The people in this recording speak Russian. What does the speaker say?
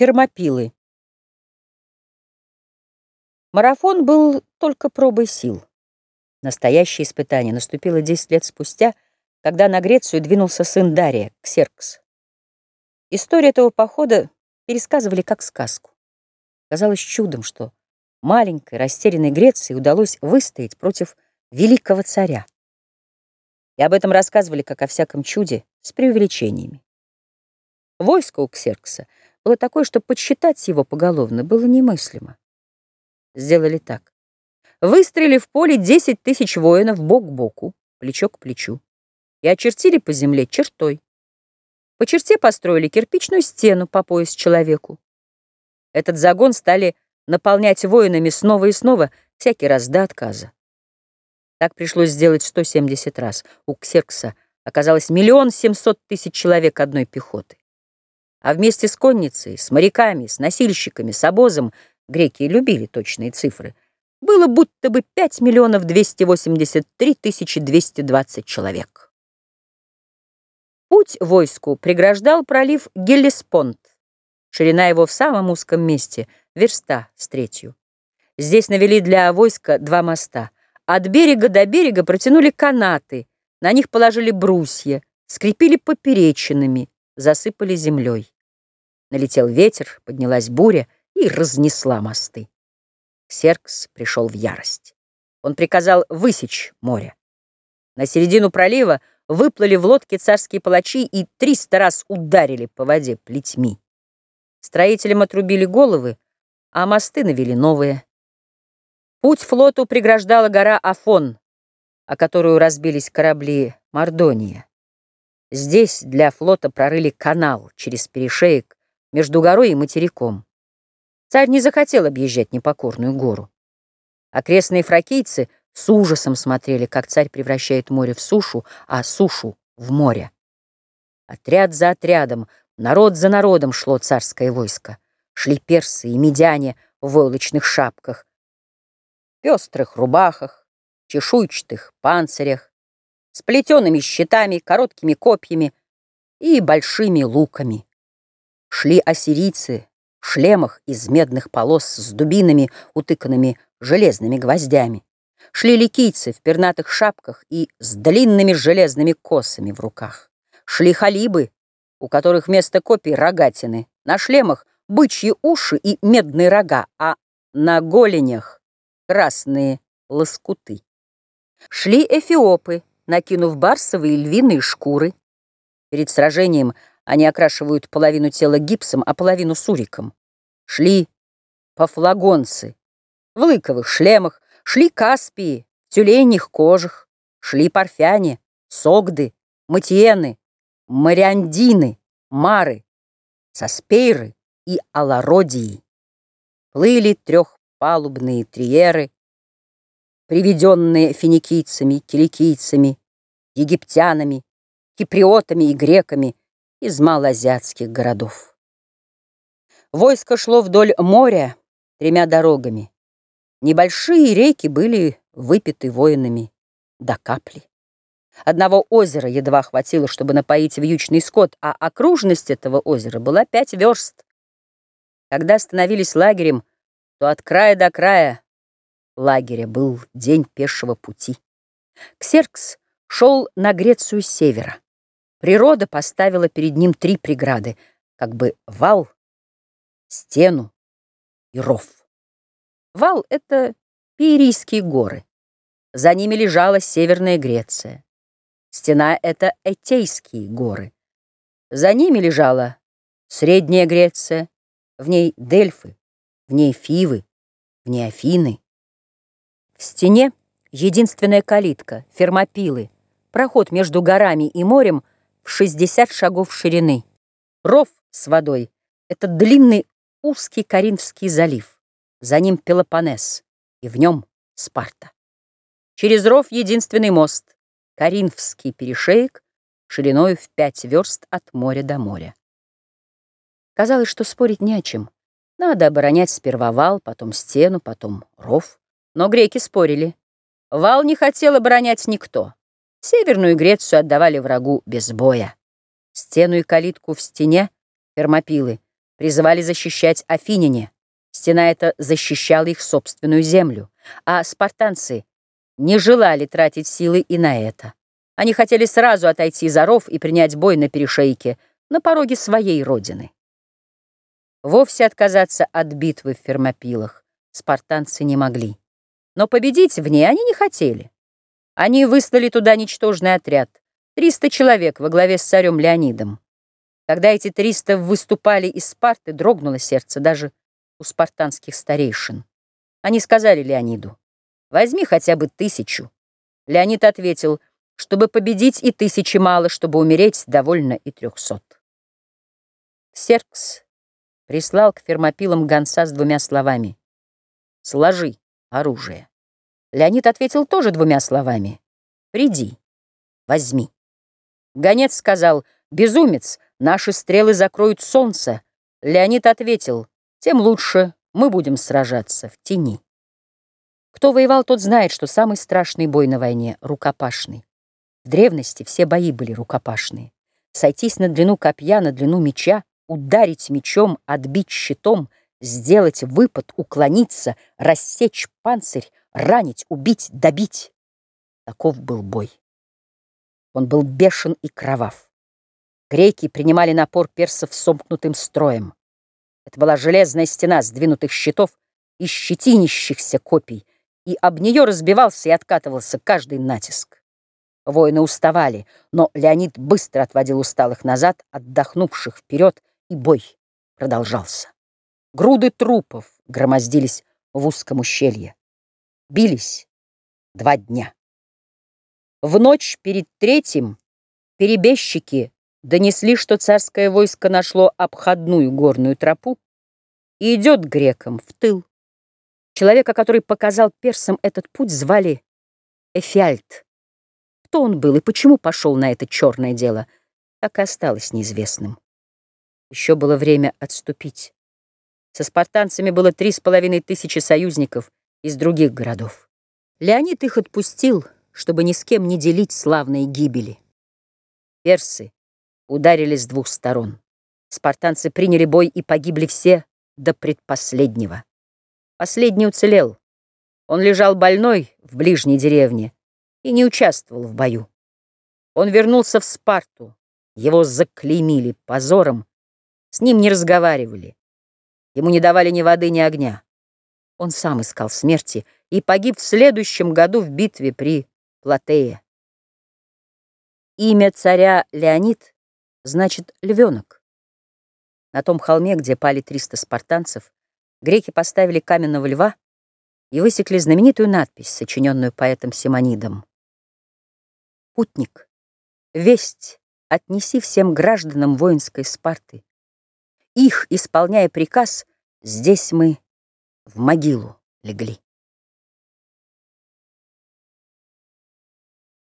Фермопилы. Марафон был только пробой сил. Настоящее испытание наступило 10 лет спустя, когда на Грецию двинулся сын Дария, Ксеркс. Историю этого похода пересказывали как сказку. Казалось чудом, что маленькой растерянной Греции удалось выстоять против великого царя. И об этом рассказывали как о всяком чуде с преувеличениями. Войско у Ксеркса — было такое, что подсчитать его поголовно было немыслимо. Сделали так. Выстрелили в поле 10 тысяч воинов бок к боку, плечо к плечу, и очертили по земле чертой. По черте построили кирпичную стену по пояс человеку. Этот загон стали наполнять воинами снова и снова, всякий раз до отказа. Так пришлось сделать 170 раз. У Ксеркса оказалось миллион семьсот тысяч человек одной пехоты. А вместе с конницей, с моряками, с носильщиками, с обозом, греки любили точные цифры, было будто бы 5 миллионов 283 тысячи 220 человек. Путь войску преграждал пролив Геллеспонд. Ширина его в самом узком месте, верста с третью. Здесь навели для войска два моста. От берега до берега протянули канаты, на них положили брусья, скрепили поперечинами, засыпали землей. Налетел ветер, поднялась буря и разнесла мосты. Серкс пришел в ярость. Он приказал высечь море. На середину пролива выплыли в лодке царские палачи и триста раз ударили по воде плетьми. Строителям отрубили головы, а мосты навели новые. Путь флоту преграждала гора Афон, о которую разбились корабли Мордония. Здесь для флота прорыли канал через перешеек между горой и материком. Царь не захотел объезжать непокорную гору. Окрестные фракийцы с ужасом смотрели, как царь превращает море в сушу, а сушу в море. Отряд за отрядом, народ за народом шло царское войско. Шли персы и медяне в войлочных шапках, пестрых рубахах, чешуйчатых панцирях, с плетеными щитами, короткими копьями и большими луками. Шли ассирийцы в шлемах из медных полос с дубинами, утыканными железными гвоздями. Шли ликийцы в пернатых шапках и с длинными железными косами в руках. Шли халибы, у которых вместо копий рогатины, на шлемах бычьи уши и медные рога, а на голенях красные лоскуты. Шли эфиопы, накинув барсовые львиные шкуры. Перед сражением они окрашивают половину тела гипсом, а половину суриком. Шли пофлагонцы в лыковых шлемах, шли каспии в тюленях кожах, шли парфяне, согды, матиены, мариандины, мары, саспейры и алародии. Плыли трехпалубные триеры, приведенные финикийцами, киликийцами, египтянами, киприотами и греками, из малоазиатских городов. Войско шло вдоль моря тремя дорогами. Небольшие реки были выпиты воинами до капли. Одного озера едва хватило, чтобы напоить вьючный скот, а окружность этого озера была пять верст. Когда становились лагерем, то от края до края лагеря был день пешего пути. Ксеркс шел на Грецию с севера. Природа поставила перед ним три преграды, как бы вал, стену и ров. Вал — это Пирийские горы. За ними лежала Северная Греция. Стена — это Этейские горы. За ними лежала Средняя Греция, в ней Дельфы, в ней Фивы, в ней Афины. В стене единственная калитка, фермопилы, проход между горами и морем — в 60 шагов ширины. Ров с водой — это длинный узкий Каринфский залив. За ним Пелопонес, и в нем Спарта. Через ров единственный мост — Каринфский перешеек, шириной в пять верст от моря до моря. Казалось, что спорить не о чем. Надо оборонять сперва вал, потом стену, потом ров. Но греки спорили. Вал не хотел оборонять никто. Северную Грецию отдавали врагу без боя. Стену и калитку в стене, фермопилы, призывали защищать Афиняне. Стена эта защищала их собственную землю, а спартанцы не желали тратить силы и на это. Они хотели сразу отойти за ров и принять бой на перешейке, на пороге своей родины. Вовсе отказаться от битвы в Фермопилах спартанцы не могли. Но победить в ней они не хотели. Они выслали туда ничтожный отряд, 300 человек во главе с царем Леонидом. Когда эти 300 выступали из Спарты, дрогнуло сердце даже у спартанских старейшин. Они сказали Леониду, возьми хотя бы тысячу. Леонид ответил, чтобы победить и тысячи мало, чтобы умереть довольно и трехсот. Серкс прислал к фермопилам гонца с двумя словами «Сложи оружие». Леонид ответил тоже двумя словами «Приди, возьми». Гонец сказал «Безумец, наши стрелы закроют солнце». Леонид ответил «Тем лучше, мы будем сражаться в тени». Кто воевал, тот знает, что самый страшный бой на войне — рукопашный. В древности все бои были рукопашные. Сойтись на длину копья, на длину меча, ударить мечом, отбить щитом, сделать выпад, уклониться, рассечь панцирь, ранить, убить, добить. Таков был бой. Он был бешен и кровав. Греки принимали напор персов сомкнутым строем. Это была железная стена сдвинутых щитов и щетинищихся копий, и об нее разбивался и откатывался каждый натиск. Воины уставали, но Леонид быстро отводил усталых назад, отдохнувших вперед, и бой продолжался. Груды трупов громоздились в узком ущелье. Бились два дня. В ночь перед третьим перебежчики донесли, что царское войско нашло обходную горную тропу и идет грекам в тыл. Человека, который показал персам этот путь, звали Эфиальт. Кто он был и почему пошел на это черное дело, так и осталось неизвестным. Еще было время отступить. Со спартанцами было три с половиной тысячи союзников из других городов. Леонид их отпустил, чтобы ни с кем не делить славные гибели. Персы ударили с двух сторон. Спартанцы приняли бой и погибли все до предпоследнего. Последний уцелел. Он лежал больной в ближней деревне и не участвовал в бою. Он вернулся в Спарту. Его заклеймили позором, с ним не разговаривали. Ему не давали ни воды, ни огня. Он сам искал смерти и погиб в следующем году в битве при Платее. Имя царя Леонид значит «львенок». На том холме, где пали 300 спартанцев, греки поставили каменного льва и высекли знаменитую надпись, сочиненную поэтом Симонидом. «Путник, весть отнеси всем гражданам воинской Спарты. Их, исполняя приказ, здесь мы в могилу легли.